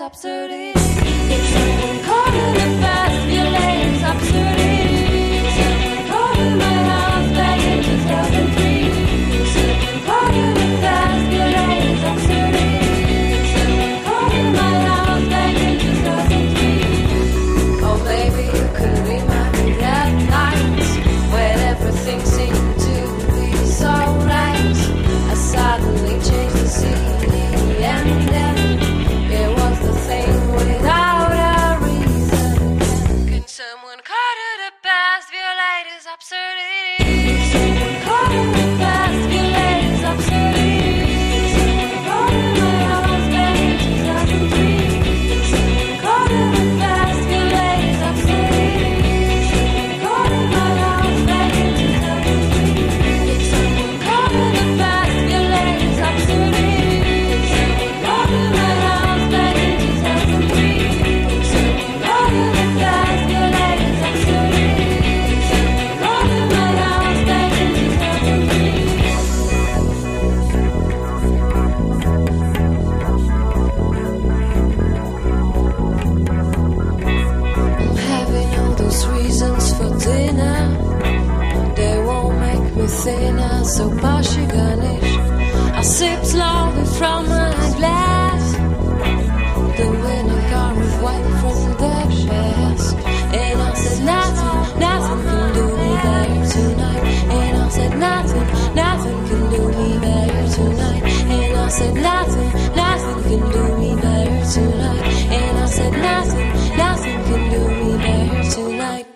absurdity. Sorry. so Bashi Ganesh. I sip slowly from my glass. The winter garment white from the past. And I said nothing, nothing can do me better tonight. And I said nothing, nothing can do me better tonight. And I said nothing, nothing can do me better tonight. And I said nothing, nothing can do me better tonight.